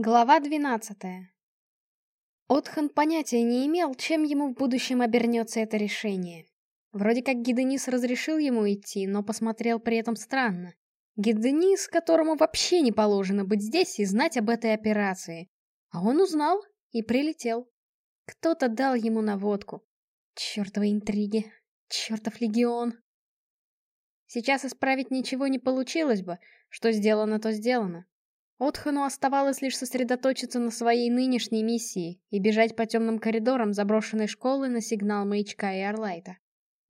Глава двенадцатая. Отхан понятия не имел, чем ему в будущем обернется это решение. Вроде как Гиденис разрешил ему идти, но посмотрел при этом странно. Гиденис, которому вообще не положено быть здесь и знать об этой операции. А он узнал и прилетел. Кто-то дал ему наводку. Чёртовы интриги. Чёртов легион. Сейчас исправить ничего не получилось бы. Что сделано, то сделано. Отхану оставалось лишь сосредоточиться на своей нынешней миссии и бежать по темным коридорам заброшенной школы на сигнал маячка и Орлайта.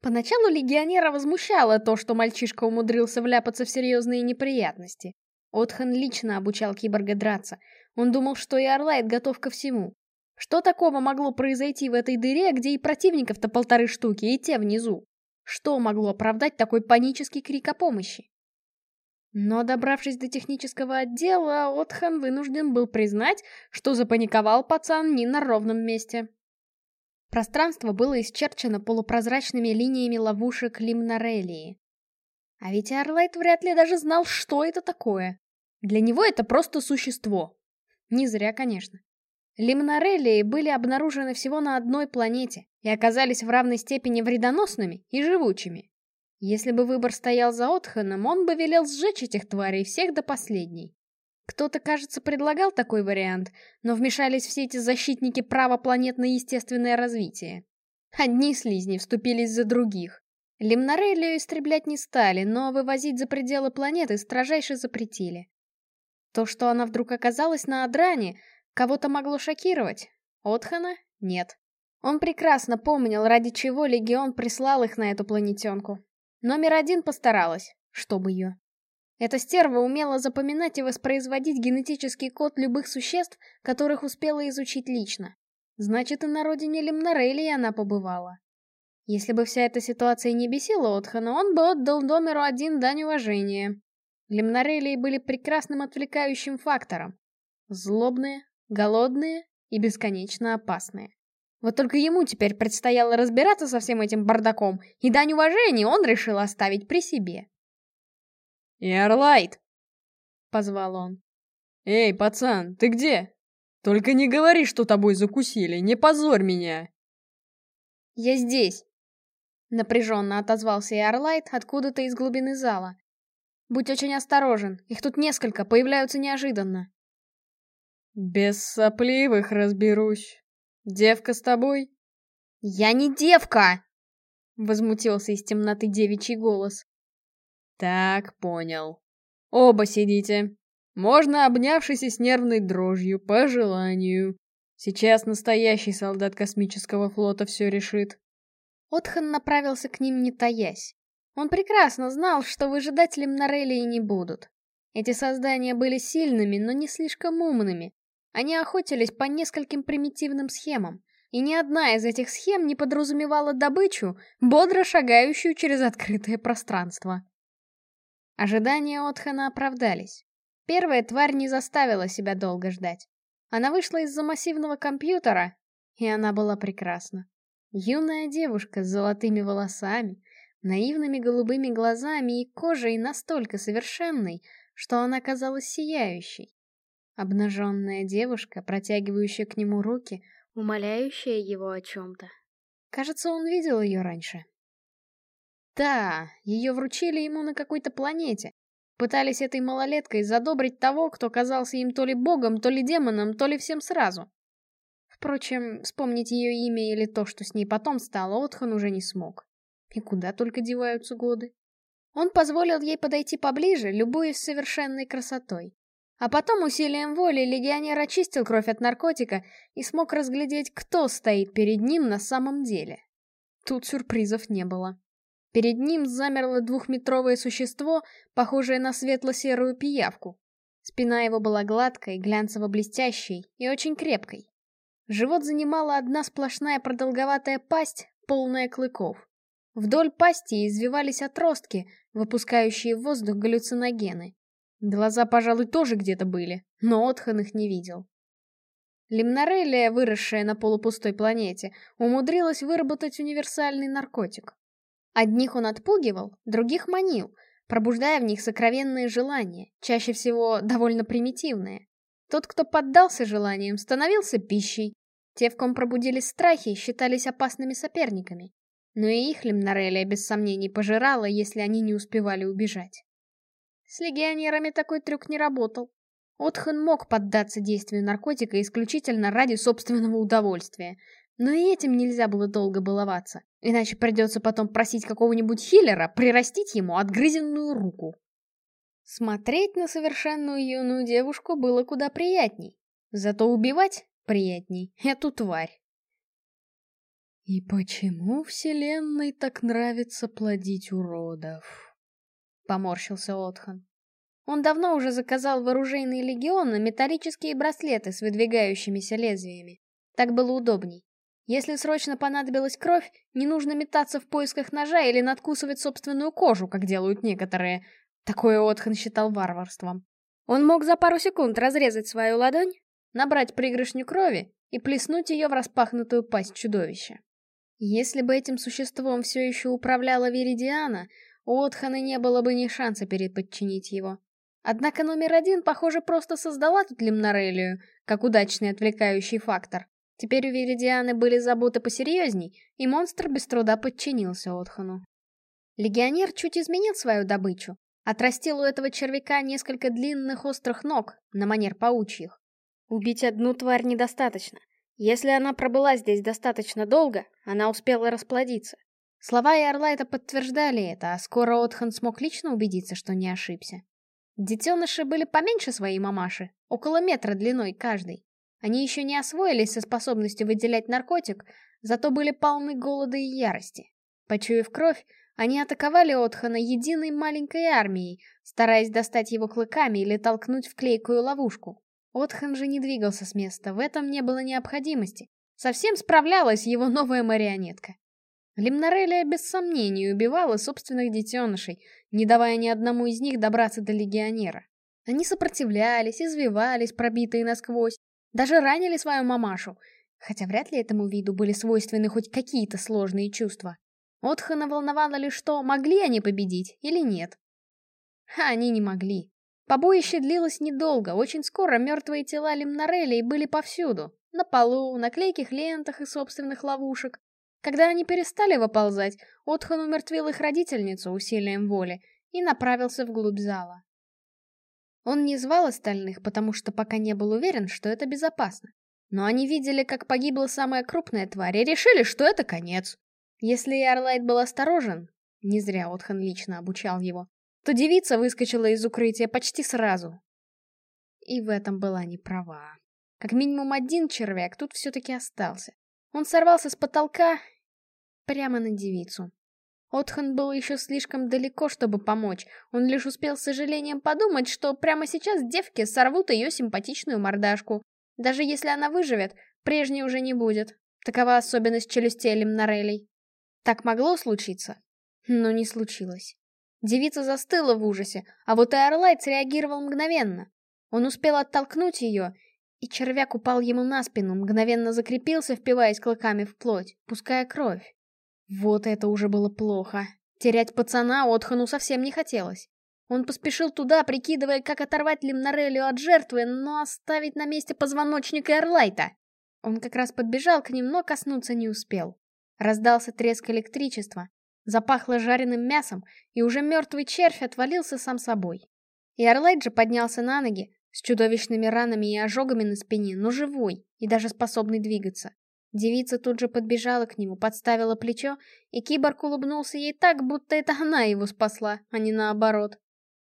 Поначалу легионера возмущало то, что мальчишка умудрился вляпаться в серьезные неприятности. Отхан лично обучал киборга драться. Он думал, что и Орлайт готов ко всему. Что такого могло произойти в этой дыре, где и противников-то полторы штуки, и те внизу? Что могло оправдать такой панический крик о помощи? Но добравшись до технического отдела, Отхан вынужден был признать, что запаниковал пацан не на ровном месте. Пространство было исчерчено полупрозрачными линиями ловушек Лимнарелии. А ведь Арлайт вряд ли даже знал, что это такое. Для него это просто существо. Не зря, конечно. Лимнарелии были обнаружены всего на одной планете и оказались в равной степени вредоносными и живучими. Если бы выбор стоял за Отханом, он бы велел сжечь этих тварей всех до последней. Кто-то, кажется, предлагал такой вариант, но вмешались все эти защитники права планет на естественное развитие. Одни слизни вступились за других. Лимнарелию истреблять не стали, но вывозить за пределы планеты строжайше запретили. То, что она вдруг оказалась на Адране, кого-то могло шокировать. Отхана — нет. Он прекрасно помнил, ради чего Легион прислал их на эту планетенку. Номер один постаралась, чтобы ее. Эта стерва умела запоминать и воспроизводить генетический код любых существ, которых успела изучить лично. Значит, и на родине Лемнорелии она побывала. Если бы вся эта ситуация не бесила Отхана, он бы отдал номеру один дань уважения. Лемнорелии были прекрасным отвлекающим фактором. Злобные, голодные и бесконечно опасные. Вот только ему теперь предстояло разбираться со всем этим бардаком, и дань уважения он решил оставить при себе. «Эрлайт!» — позвал он. «Эй, пацан, ты где? Только не говори, что тобой закусили, не позорь меня!» «Я здесь!» — напряженно отозвался Эрлайт откуда-то из глубины зала. «Будь очень осторожен, их тут несколько, появляются неожиданно». «Без сопливых разберусь», «Девка с тобой?» «Я не девка!» — возмутился из темноты девичий голос. «Так, понял. Оба сидите. Можно, обнявшись и с нервной дрожью, по желанию. Сейчас настоящий солдат космического флота все решит». Отхан направился к ним не таясь. Он прекрасно знал, что выжидателем на Релии не будут. Эти создания были сильными, но не слишком умными, они охотились по нескольким примитивным схемам, и ни одна из этих схем не подразумевала добычу, бодро шагающую через открытое пространство. Ожидания Отхана оправдались. Первая тварь не заставила себя долго ждать. Она вышла из-за массивного компьютера, и она была прекрасна. Юная девушка с золотыми волосами, наивными голубыми глазами и кожей настолько совершенной, что она казалась сияющей. Обнаженная девушка, протягивающая к нему руки, умоляющая его о чем-то. Кажется, он видел ее раньше. Да, ее вручили ему на какой-то планете. Пытались этой малолеткой задобрить того, кто казался им то ли богом, то ли демоном, то ли всем сразу. Впрочем, вспомнить ее имя или то, что с ней потом стало, Отхан уже не смог. И куда только деваются годы. Он позволил ей подойти поближе, любуясь совершенной красотой. А потом усилием воли легионер очистил кровь от наркотика и смог разглядеть, кто стоит перед ним на самом деле. Тут сюрпризов не было. Перед ним замерло двухметровое существо, похожее на светло-серую пиявку. Спина его была гладкой, глянцево-блестящей и очень крепкой. Живот занимала одна сплошная продолговатая пасть, полная клыков. Вдоль пасти извивались отростки, выпускающие в воздух галлюциногены. Глаза, пожалуй, тоже где-то были, но Отхан их не видел. Лимнорелия, выросшая на полупустой планете, умудрилась выработать универсальный наркотик. Одних он отпугивал, других манил, пробуждая в них сокровенные желания, чаще всего довольно примитивные. Тот, кто поддался желаниям, становился пищей. Те, в ком пробудились страхи, считались опасными соперниками. Но и их Лимнарелия без сомнений пожирала, если они не успевали убежать. С легионерами такой трюк не работал. Отхан мог поддаться действию наркотика исключительно ради собственного удовольствия, но и этим нельзя было долго баловаться, иначе придется потом просить какого-нибудь хиллера прирастить ему отгрызенную руку. Смотреть на совершенную юную девушку было куда приятней, зато убивать приятней эту тварь. «И почему Вселенной так нравится плодить уродов?» — поморщился Отхан. Он давно уже заказал в оружейный легион металлические браслеты с выдвигающимися лезвиями. Так было удобней. Если срочно понадобилась кровь, не нужно метаться в поисках ножа или надкусывать собственную кожу, как делают некоторые. Такое Отхан считал варварством. Он мог за пару секунд разрезать свою ладонь, набрать пригоршню крови и плеснуть ее в распахнутую пасть чудовища. Если бы этим существом все еще управляла Веридиана, у Отхана не было бы ни шанса переподчинить его. Однако номер один, похоже, просто создала тут Лимнарелию, как удачный отвлекающий фактор. Теперь у Веридианы были заботы посерьезней, и монстр без труда подчинился Отхану. Легионер чуть изменил свою добычу. Отрастил у этого червяка несколько длинных острых ног, на манер паучьих. Убить одну тварь недостаточно. Если она пробыла здесь достаточно долго, она успела расплодиться. Слова и Орлайта подтверждали это, а скоро Отхан смог лично убедиться, что не ошибся. Детеныши были поменьше своей мамаши, около метра длиной каждый. Они еще не освоились со способностью выделять наркотик, зато были полны голода и ярости. Почуяв кровь, они атаковали Отхана единой маленькой армией, стараясь достать его клыками или толкнуть в клейкую ловушку. Отхан же не двигался с места, в этом не было необходимости. Совсем справлялась его новая марионетка. Лимнарелия без сомнений убивала собственных детенышей, не давая ни одному из них добраться до легионера. Они сопротивлялись, извивались, пробитые насквозь, даже ранили свою мамашу, хотя вряд ли этому виду были свойственны хоть какие-то сложные чувства. Отхана волновало лишь то, могли они победить или нет. А они не могли. Побоище длилось недолго, очень скоро мертвые тела Лимнарелей были повсюду. На полу, на клейких лентах и собственных ловушек. Когда они перестали выползать, Отхан умертвил их родительницу усилием воли и направился вглубь зала. Он не звал остальных, потому что пока не был уверен, что это безопасно. Но они видели, как погибла самая крупная тварь, и решили, что это конец. Если Ярлайт был осторожен, не зря Отхан лично обучал его, то девица выскочила из укрытия почти сразу. И в этом была не права. Как минимум один червяк тут все-таки остался. Он сорвался с потолка прямо на девицу. Отхан был еще слишком далеко, чтобы помочь. Он лишь успел с сожалением подумать, что прямо сейчас девки сорвут ее симпатичную мордашку. Даже если она выживет, прежней уже не будет. Такова особенность челюстей Лимнарелей. Так могло случиться, но не случилось. Девица застыла в ужасе, а вот Эрлайт среагировал мгновенно. Он успел оттолкнуть ее и червяк упал ему на спину, мгновенно закрепился, впиваясь клыками в плоть, пуская кровь. Вот это уже было плохо. Терять пацана Отхану совсем не хотелось. Он поспешил туда, прикидывая, как оторвать Лимнарелию от жертвы, но оставить на месте позвоночника Эрлайта. Он как раз подбежал к ним, но коснуться не успел. Раздался треск электричества, запахло жареным мясом, и уже мертвый червь отвалился сам собой. И Эрлайт же поднялся на ноги, с чудовищными ранами и ожогами на спине, но живой и даже способный двигаться. Девица тут же подбежала к нему, подставила плечо, и киборг улыбнулся ей так, будто это она его спасла, а не наоборот.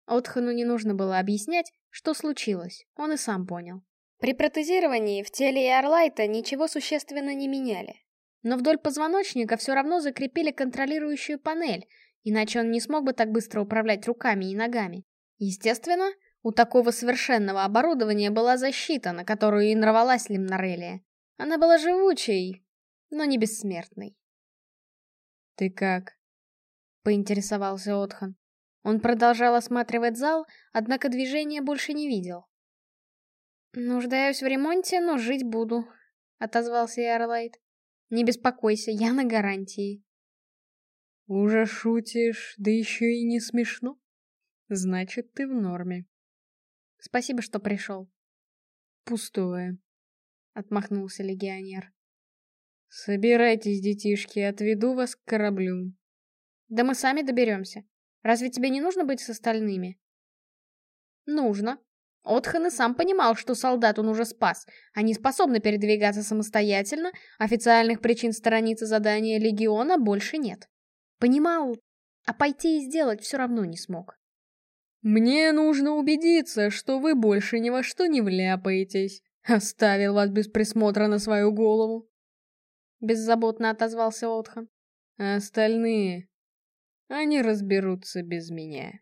Отхану не нужно было объяснять, что случилось, он и сам понял. При протезировании в теле Иорлайта ничего существенно не меняли. Но вдоль позвоночника все равно закрепили контролирующую панель, иначе он не смог бы так быстро управлять руками и ногами. Естественно, у такого совершенного оборудования была защита, на которую и нарвалась Лимнарелия. Она была живучей, но не бессмертной. «Ты как?» — поинтересовался Отхан. Он продолжал осматривать зал, однако движения больше не видел. «Нуждаюсь в ремонте, но жить буду», — отозвался Ярлайт. «Не беспокойся, я на гарантии». «Уже шутишь, да еще и не смешно? Значит, ты в норме». Спасибо, что пришел. Пустое. Отмахнулся легионер. Собирайтесь, детишки, отведу вас к кораблю. Да мы сами доберемся. Разве тебе не нужно быть с остальными? Нужно. Отхан и сам понимал, что солдат он уже спас. Они способны передвигаться самостоятельно, официальных причин сторониться задания Легиона больше нет. Понимал, а пойти и сделать все равно не смог. «Мне нужно убедиться, что вы больше ни во что не вляпаетесь. Оставил вас без присмотра на свою голову». Беззаботно отозвался Отхан. «А остальные? Они разберутся без меня».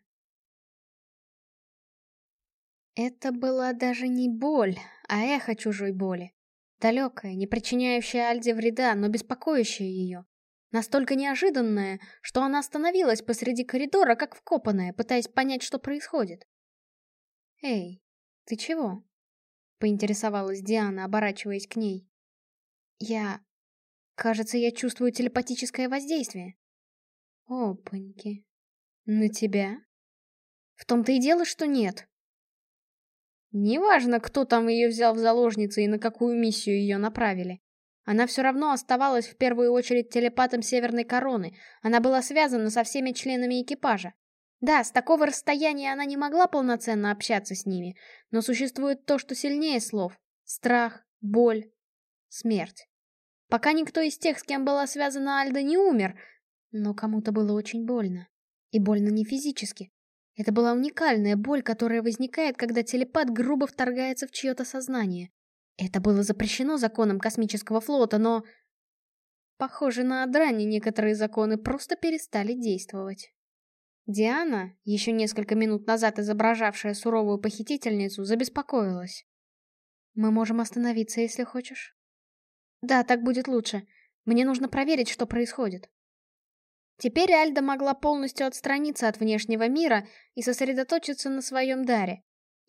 Это была даже не боль, а эхо чужой боли. Далекая, не причиняющая Альде вреда, но беспокоящая ее. Настолько неожиданная, что она остановилась посреди коридора, как вкопанная, пытаясь понять, что происходит. «Эй, ты чего?» — поинтересовалась Диана, оборачиваясь к ней. «Я... Кажется, я чувствую телепатическое воздействие». «Опаньки. На тебя?» «В том-то и дело, что нет», Неважно, кто там ее взял в заложницы и на какую миссию ее направили. Она все равно оставалась в первую очередь телепатом Северной Короны, она была связана со всеми членами экипажа. Да, с такого расстояния она не могла полноценно общаться с ними, но существует то, что сильнее слов — страх, боль, смерть. Пока никто из тех, с кем была связана Альда, не умер, но кому-то было очень больно. И больно не физически, это была уникальная боль, которая возникает, когда телепат грубо вторгается в чье-то сознание. Это было запрещено законом космического флота, но... Похоже, на Адране некоторые законы просто перестали действовать. Диана, еще несколько минут назад изображавшая суровую похитительницу, забеспокоилась. «Мы можем остановиться, если хочешь». «Да, так будет лучше. Мне нужно проверить, что происходит». Теперь Альда могла полностью отстраниться от внешнего мира и сосредоточиться на своем даре.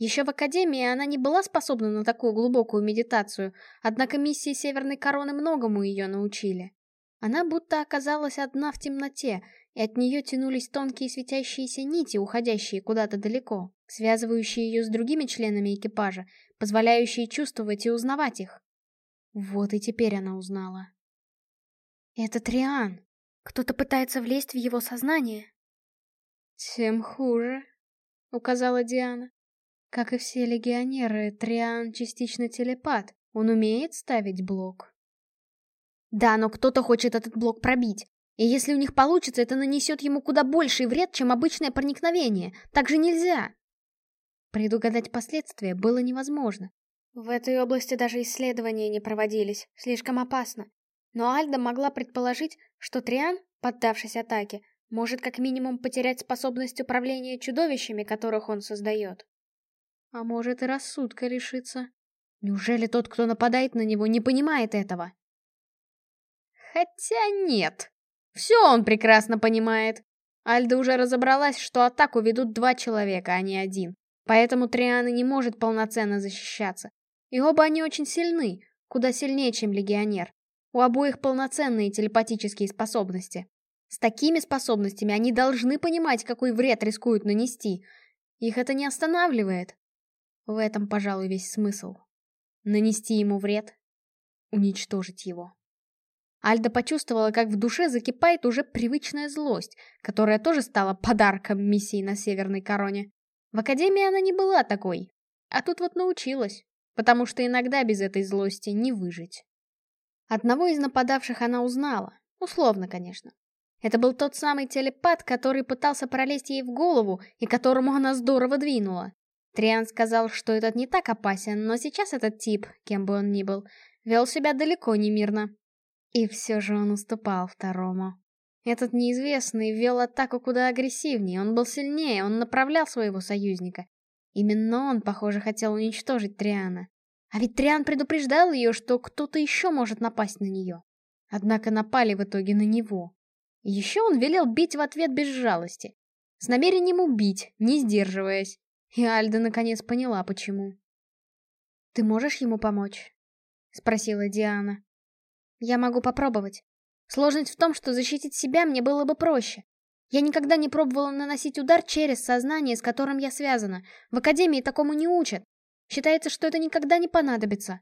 Еще в Академии она не была способна на такую глубокую медитацию, однако миссии Северной Короны многому ее научили. Она будто оказалась одна в темноте, и от нее тянулись тонкие светящиеся нити, уходящие куда-то далеко, связывающие ее с другими членами экипажа, позволяющие чувствовать и узнавать их. Вот и теперь она узнала. «Это Триан», кто-то пытается влезть в его сознание. Тем хуже, указала Диана. Как и все легионеры, Триан частично телепат. Он умеет ставить блок. Да, но кто-то хочет этот блок пробить. И если у них получится, это нанесет ему куда больший вред, чем обычное проникновение. Так же нельзя. Предугадать последствия было невозможно. В этой области даже исследования не проводились, слишком опасно. Но Альда могла предположить, что Триан, поддавшись атаке, может как минимум потерять способность управления чудовищами, которых он создает. А может и рассудка лишиться. Неужели тот, кто нападает на него, не понимает этого? Хотя нет. Все он прекрасно понимает. Альда уже разобралась, что атаку ведут два человека, а не один. Поэтому Триана не может полноценно защищаться. И оба они очень сильны, куда сильнее, чем легионер. У обоих полноценные телепатические способности. С такими способностями они должны понимать, какой вред рискуют нанести. Их это не останавливает. В этом, пожалуй, весь смысл. Нанести ему вред, уничтожить его. Альда почувствовала, как в душе закипает уже привычная злость, которая тоже стала подарком миссии на Северной Короне. В Академии она не была такой, а тут вот научилась, потому что иногда без этой злости не выжить. Одного из нападавших она узнала. Условно, конечно. Это был тот самый телепат, который пытался пролезть ей в голову и которому она здорово двинула. Триан сказал, что этот не так опасен, но сейчас этот тип, кем бы он ни был, вел себя далеко не мирно. И все же он уступал второму. Этот неизвестный вел атаку куда агрессивнее, он был сильнее, он направлял своего союзника. Именно он, похоже, хотел уничтожить Триана. А ведь Триан предупреждал ее, что кто-то еще может напасть на нее. Однако напали в итоге на него. еще он велел бить в ответ без жалости. С намерением убить, не сдерживаясь. И Альда наконец поняла, почему. «Ты можешь ему помочь?» — спросила Диана. «Я могу попробовать. Сложность в том, что защитить себя мне было бы проще. Я никогда не пробовала наносить удар через сознание, с которым я связана. В академии такому не учат. Считается, что это никогда не понадобится.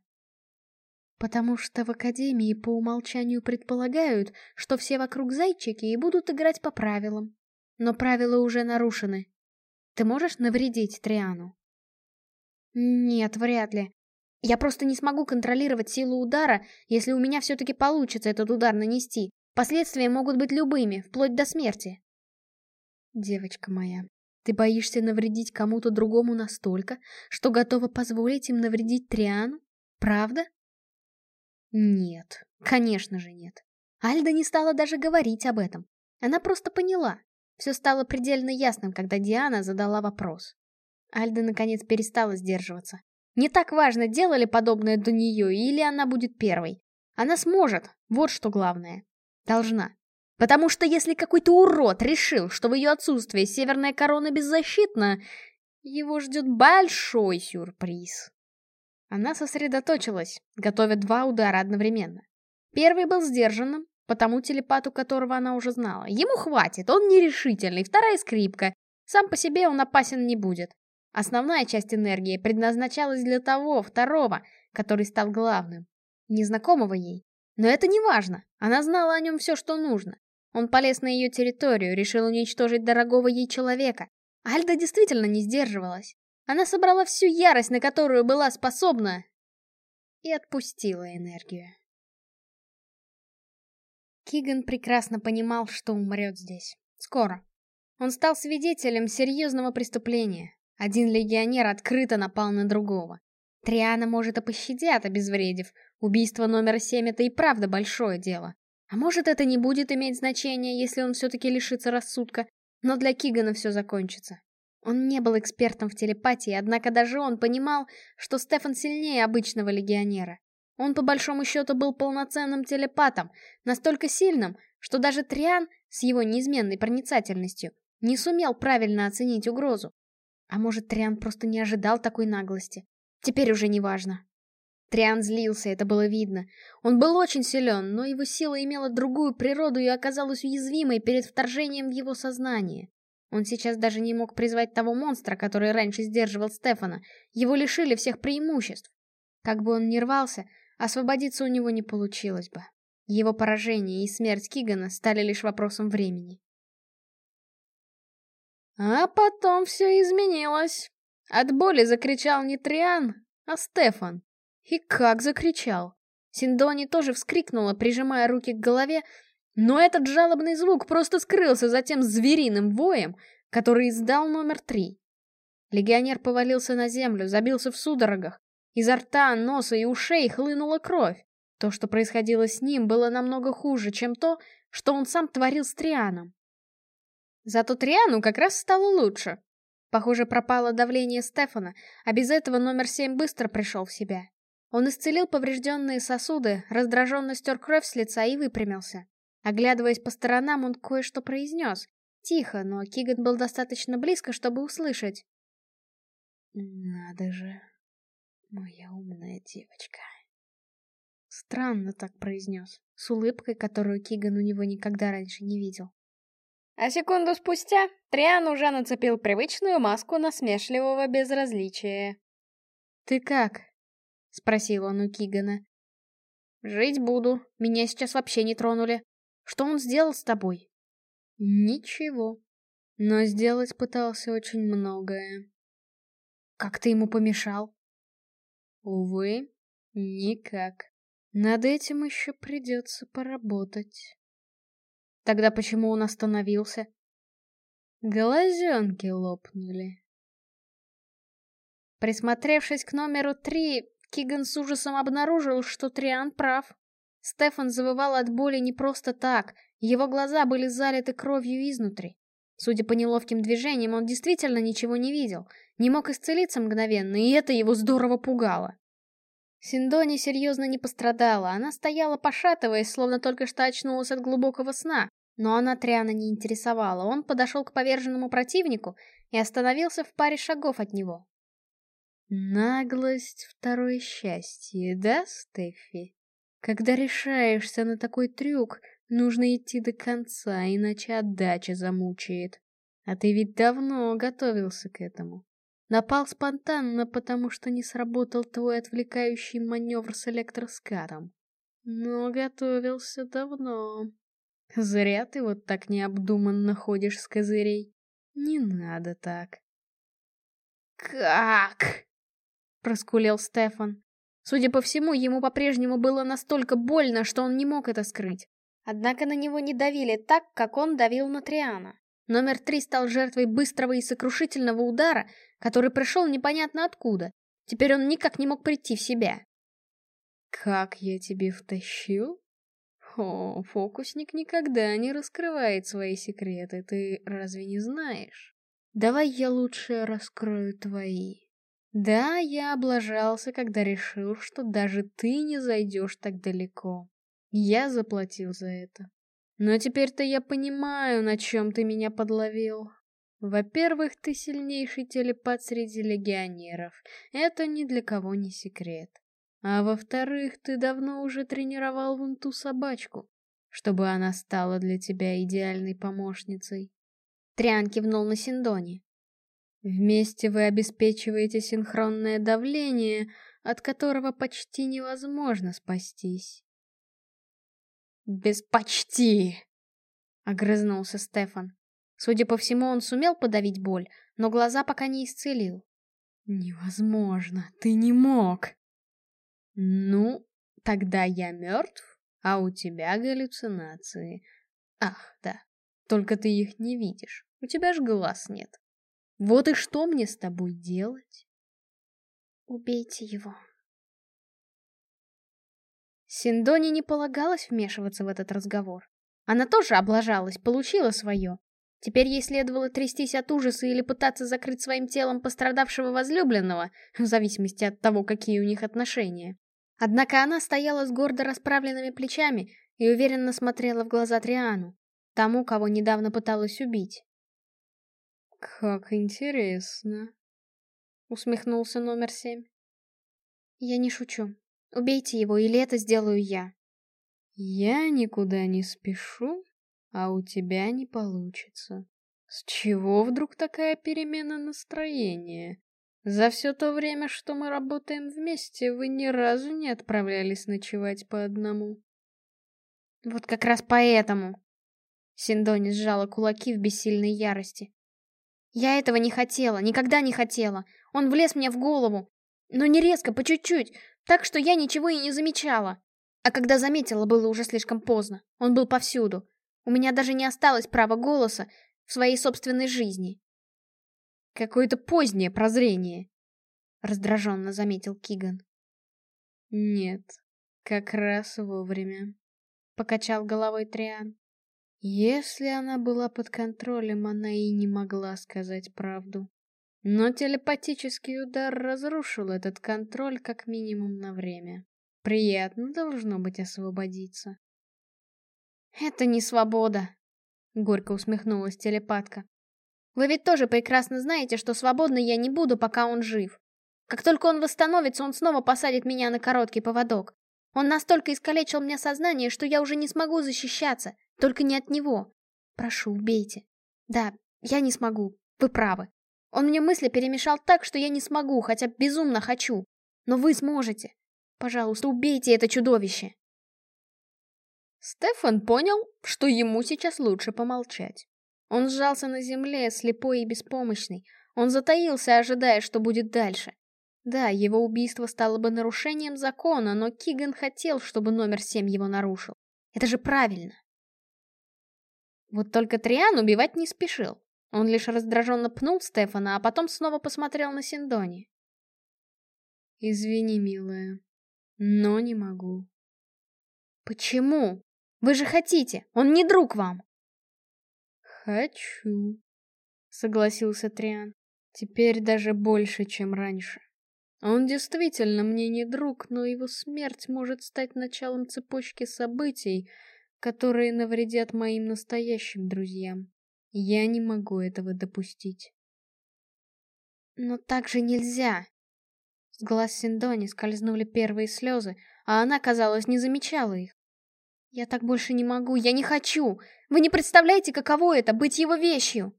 Потому что в Академии по умолчанию предполагают, что все вокруг зайчики и будут играть по правилам. Но правила уже нарушены. Ты можешь навредить Триану? Нет, вряд ли. Я просто не смогу контролировать силу удара, если у меня все-таки получится этот удар нанести. Последствия могут быть любыми, вплоть до смерти. Девочка моя, ты боишься навредить кому-то другому настолько, что готова позволить им навредить Триану? Правда? Нет, конечно же нет. Альда не стала даже говорить об этом. Она просто поняла. Все стало предельно ясным, когда Диана задала вопрос. Альда наконец перестала сдерживаться. Не так важно, делали подобное до нее, или она будет первой. Она сможет, вот что главное. Должна. Потому что если какой-то урод решил, что в ее отсутствие Северная Корона беззащитна, его ждет большой сюрприз. Она сосредоточилась, готовя два удара одновременно. Первый был сдержанным, потому телепату которого она уже знала. Ему хватит, он нерешительный, вторая скрипка. Сам по себе он опасен не будет. Основная часть энергии предназначалась для того, второго, который стал главным. Незнакомого ей. Но это не важно, она знала о нем все, что нужно. Он полез на ее территорию, решил уничтожить дорогого ей человека. Альда действительно не сдерживалась. Она собрала всю ярость, на которую была способна, и отпустила энергию. Киган прекрасно понимал, что умрет здесь. Скоро. Он стал свидетелем серьезного преступления. Один легионер открыто напал на другого. Триана, может, и пощадят, обезвредив. Убийство номер семь — это и правда большое дело. А может, это не будет иметь значения, если он все-таки лишится рассудка. Но для Кигана все закончится. Он не был экспертом в телепатии, однако даже он понимал, что Стефан сильнее обычного легионера. Он по большому счету был полноценным телепатом, настолько сильным, что даже Триан с его неизменной проницательностью не сумел правильно оценить угрозу. А может, Триан просто не ожидал такой наглости. Теперь уже не важно. Триан злился, это было видно. Он был очень силен, но его сила имела другую природу и оказалась уязвимой перед вторжением в его сознание. Он сейчас даже не мог призвать того монстра, который раньше сдерживал Стефана. Его лишили всех преимуществ. Как бы он ни рвался, освободиться у него не получилось бы. Его поражение и смерть Кигана стали лишь вопросом времени. А потом все изменилось. От боли закричал не Триан, а Стефан. И как закричал. Синдони тоже вскрикнула, прижимая руки к голове, но этот жалобный звук просто скрылся за тем звериным воем, который издал номер три. Легионер повалился на землю, забился в судорогах. Изо рта, носа и ушей хлынула кровь. То, что происходило с ним, было намного хуже, чем то, что он сам творил с Трианом. Зато Триану как раз стало лучше. Похоже, пропало давление Стефана, а без этого номер семь быстро пришел в себя. Он исцелил поврежденные сосуды, раздраженно стер кровь с лица и выпрямился. Оглядываясь по сторонам, он кое-что произнес. Тихо, но Киган был достаточно близко, чтобы услышать. «Надо же, моя умная девочка». Странно так произнес, с улыбкой, которую Киган у него никогда раньше не видел. А секунду спустя Триан уже нацепил привычную маску насмешливого безразличия. «Ты как?» — спросил он у Кигана. «Жить буду, меня сейчас вообще не тронули. Что он сделал с тобой? Ничего. Но сделать пытался очень многое. Как ты ему помешал? Увы, никак. Над этим еще придется поработать. Тогда почему он остановился? Глазенки лопнули. Присмотревшись к номеру три, Киган с ужасом обнаружил, что Триан прав. Стефан завывал от боли не просто так, его глаза были залиты кровью изнутри. Судя по неловким движениям, он действительно ничего не видел, не мог исцелиться мгновенно, и это его здорово пугало. Синдони серьезно не пострадала, она стояла пошатываясь, словно только что очнулась от глубокого сна, но она Триана не интересовала, он подошел к поверженному противнику и остановился в паре шагов от него. «Наглость — второе счастье, да, Стефи?» Когда решаешься на такой трюк, нужно идти до конца, иначе отдача замучает. А ты ведь давно готовился к этому. Напал спонтанно, потому что не сработал твой отвлекающий маневр с электроскатом. Но готовился давно. Зря ты вот так необдуманно ходишь с козырей. Не надо так. «Как?» — проскулил Стефан. Судя по всему, ему по-прежнему было настолько больно, что он не мог это скрыть. Однако на него не давили так, как он давил на Триана. Номер три стал жертвой быстрого и сокрушительного удара, который пришел непонятно откуда. Теперь он никак не мог прийти в себя. «Как я тебе втащил?» «О, фокусник никогда не раскрывает свои секреты, ты разве не знаешь? Давай я лучше раскрою твои. Да, я облажался, когда решил, что даже ты не зайдешь так далеко. Я заплатил за это. Но теперь-то я понимаю, на чем ты меня подловил. Во-первых, ты сильнейший телепат среди легионеров. Это ни для кого не секрет. А во-вторых, ты давно уже тренировал вон ту собачку, чтобы она стала для тебя идеальной помощницей. Триан кивнул на Синдони. Вместе вы обеспечиваете синхронное давление, от которого почти невозможно спастись. «Без почти!» — огрызнулся Стефан. Судя по всему, он сумел подавить боль, но глаза пока не исцелил. «Невозможно, ты не мог!» «Ну, тогда я мертв, а у тебя галлюцинации. Ах, да, только ты их не видишь, у тебя ж глаз нет. Вот и что мне с тобой делать?» «Убейте его», Синдоне не полагалось вмешиваться в этот разговор. Она тоже облажалась, получила свое. Теперь ей следовало трястись от ужаса или пытаться закрыть своим телом пострадавшего возлюбленного, в зависимости от того, какие у них отношения. Однако она стояла с гордо расправленными плечами и уверенно смотрела в глаза Триану, тому, кого недавно пыталась убить. «Как интересно», — усмехнулся номер семь. «Я не шучу. Убейте его, или это сделаю я. Я никуда не спешу, а у тебя не получится. С чего вдруг такая перемена настроения? За все то время, что мы работаем вместе, вы ни разу не отправлялись ночевать по одному. Вот как раз поэтому. Синдони сжала кулаки в бессильной ярости. Я этого не хотела, никогда не хотела. Он влез мне в голову. Но не резко, по чуть-чуть, так что я ничего и не замечала. А когда заметила, было уже слишком поздно. Он был повсюду. У меня даже не осталось права голоса в своей собственной жизни. Какое-то позднее прозрение, раздраженно заметил Киган. Нет, как раз вовремя, покачал головой Триан. Если она была под контролем, она и не могла сказать правду. Но телепатический удар разрушил этот контроль как минимум на время. Приятно должно быть освободиться. «Это не свобода», — горько усмехнулась телепатка. «Вы ведь тоже прекрасно знаете, что свободной я не буду, пока он жив. Как только он восстановится, он снова посадит меня на короткий поводок. Он настолько искалечил мне сознание, что я уже не смогу защищаться, только не от него. Прошу, убейте. Да, я не смогу, вы правы. Он мне мысли перемешал так, что я не смогу, хотя безумно хочу. Но вы сможете. Пожалуйста, убейте это чудовище. Стефан понял, что ему сейчас лучше помолчать. Он сжался на земле, слепой и беспомощный. Он затаился, ожидая, что будет дальше. Да, его убийство стало бы нарушением закона, но Киган хотел, чтобы номер семь его нарушил. Это же правильно. Вот только Триан убивать не спешил. Он лишь раздраженно пнул Стефана, а потом снова посмотрел на Синдони. «Извини, милая, но не могу». «Почему? Вы же хотите, он не друг вам!» «Хочу», — согласился Триан. «Теперь даже больше, чем раньше. Он действительно мне не друг, но его смерть может стать началом цепочки событий, которые навредят моим настоящим друзьям. Я не могу этого допустить. Но так же нельзя. С глаз Синдони скользнули первые слезы, а она, казалось, не замечала их. Я так больше не могу, я не хочу. Вы не представляете, каково это — быть его вещью.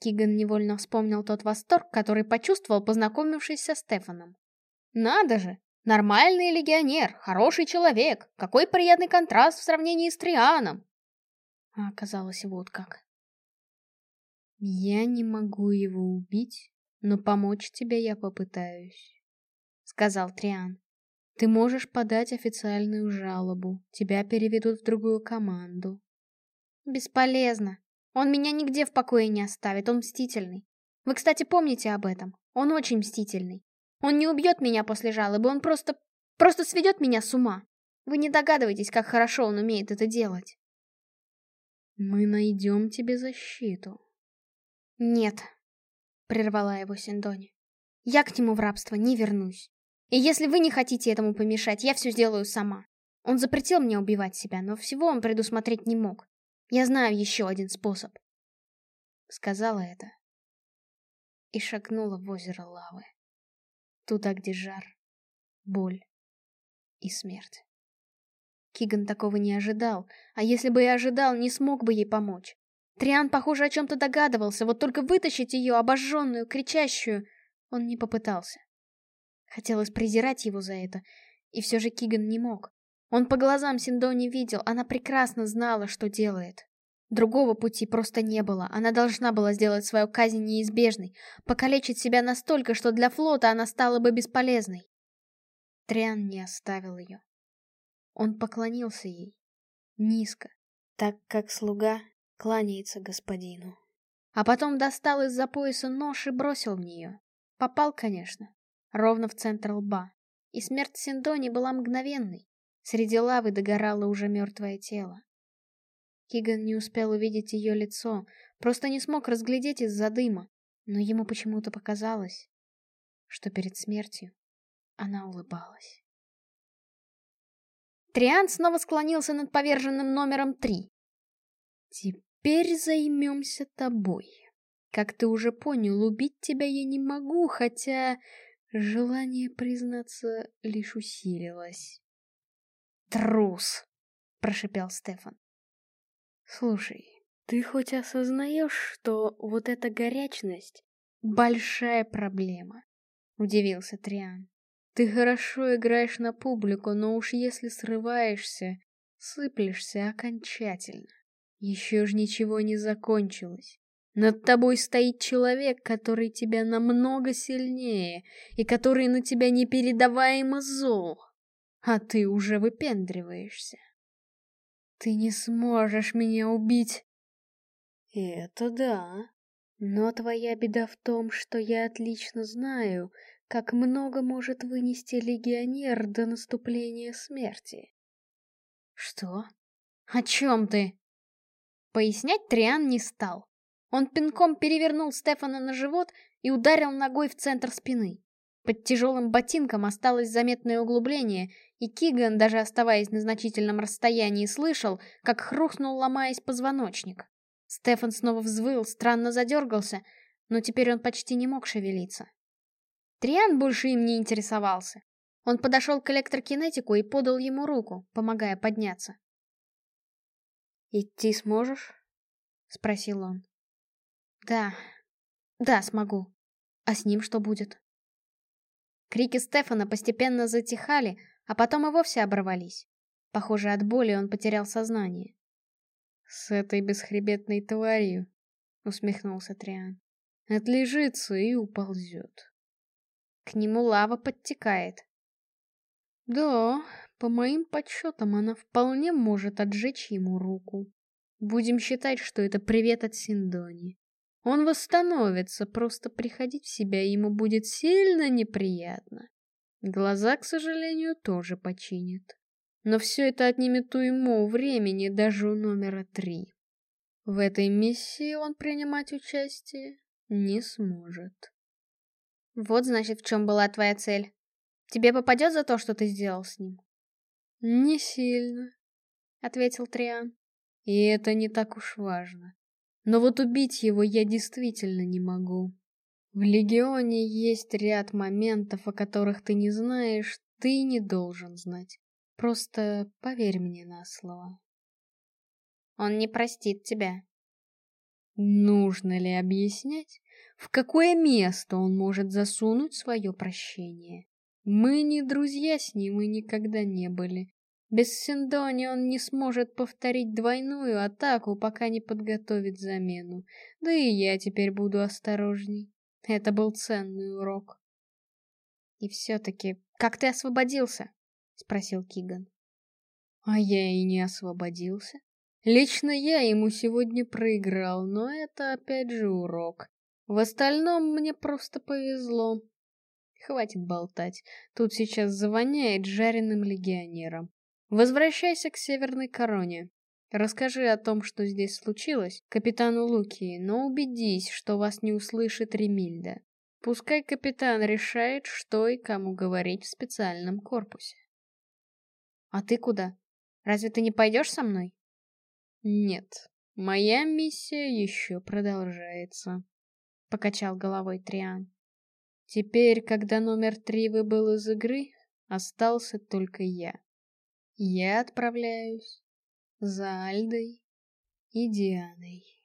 Киган невольно вспомнил тот восторг, который почувствовал, познакомившись со Стефаном. Надо же! Нормальный легионер, хороший человек. Какой приятный контраст в сравнении с Трианом. А оказалось вот как. Я не могу его убить, но помочь тебе я попытаюсь, сказал Триан. Ты можешь подать официальную жалобу. Тебя переведут в другую команду. Бесполезно. Он меня нигде в покое не оставит, он мстительный. Вы, кстати, помните об этом. Он очень мстительный. Он не убьет меня после жалобы, он просто... просто сведет меня с ума. Вы не догадываетесь, как хорошо он умеет это делать. Мы найдем тебе защиту. Нет, прервала его Синдони. Я к нему в рабство не вернусь. И если вы не хотите этому помешать, я все сделаю сама. Он запретил мне убивать себя, но всего он предусмотреть не мог. Я знаю еще один способ. Сказала это и шагнула в озеро лавы. Туда, где жар, боль и смерть. Киган такого не ожидал, а если бы и ожидал, не смог бы ей помочь. Триан, похоже, о чем-то догадывался, вот только вытащить ее, обожженную, кричащую, он не попытался. Хотелось презирать его за это, и все же Киган не мог. Он по глазам Синдони видел, она прекрасно знала, что делает. Другого пути просто не было. Она должна была сделать свою казнь неизбежной, покалечить себя настолько, что для флота она стала бы бесполезной. Триан не оставил ее. Он поклонился ей. Низко, так как слуга кланяется господину. А потом достал из-за пояса нож и бросил в нее. Попал, конечно, ровно в центр лба. И смерть Синдони была мгновенной. Среди лавы догорало уже мертвое тело. Киган не успел увидеть ее лицо, просто не смог разглядеть из-за дыма, но ему почему-то показалось, что перед смертью она улыбалась. Триан снова склонился над поверженным номером три. «Теперь займемся тобой. Как ты уже понял, убить тебя я не могу, хотя желание признаться лишь усилилось». «Трус!» — прошипел Стефан. Слушай, ты хоть осознаешь, что вот эта горячность — большая проблема? Удивился Триан. Ты хорошо играешь на публику, но уж если срываешься, сыплешься окончательно. Еще ж ничего не закончилось. Над тобой стоит человек, который тебя намного сильнее и который на тебя непередаваемо зол. А ты уже выпендриваешься. Ты не сможешь меня убить. Это да. Но твоя беда в том, что я отлично знаю, как много может вынести легионер до наступления смерти. Что? О чем ты? Пояснять Триан не стал. Он пинком перевернул Стефана на живот и ударил ногой в центр спины. Под тяжелым ботинком осталось заметное углубление, и Киган, даже оставаясь на значительном расстоянии, слышал, как хрустнул, ломаясь позвоночник. Стефан снова взвыл, странно задергался, но теперь он почти не мог шевелиться. Триан больше им не интересовался. Он подошел к электрокинетику и подал ему руку, помогая подняться. «Идти сможешь?» — спросил он. «Да, да, смогу. А с ним что будет?» Крики Стефана постепенно затихали, а потом и вовсе оборвались. Похоже, от боли он потерял сознание. «С этой бесхребетной тварью», — усмехнулся Триан, — «отлежится и уползет». К нему лава подтекает. Да, по моим подсчетам, она вполне может отжечь ему руку. Будем считать, что это привет от Синдони. Он восстановится, просто приходить в себя ему будет сильно неприятно. Глаза, к сожалению, тоже починят. Но все это отнимет у ему времени даже у номера три. В этой миссии он принимать участие не сможет. Вот, значит, в чем была твоя цель. Тебе попадет за то, что ты сделал с ним? Не сильно, ответил Триан. И это не так уж важно. Но вот убить его я действительно не могу. В Легионе есть ряд моментов, о которых ты не знаешь, ты не должен знать. Просто поверь мне на слово. Он не простит тебя. Нужно ли объяснять, в какое место он может засунуть свое прощение? Мы не друзья с ним и никогда не были. Без Синдони он не сможет повторить двойную атаку, пока не подготовит замену. Да и я теперь буду осторожней. Это был ценный урок. «И все-таки, как ты освободился?» — спросил Киган. «А я и не освободился. Лично я ему сегодня проиграл, но это опять же урок. В остальном мне просто повезло. Хватит болтать, тут сейчас завоняет жареным легионером. Возвращайся к Северной Короне. Расскажи о том, что здесь случилось, капитану Луки, но убедись, что вас не услышит Ремильда. Пускай капитан решает, что и кому говорить в специальном корпусе. А ты куда? Разве ты не пойдешь со мной? Нет, моя миссия еще продолжается, покачал головой Триан. Теперь, когда номер три выбыл из игры, остался только я. Я отправляюсь за Альдой и Дианой.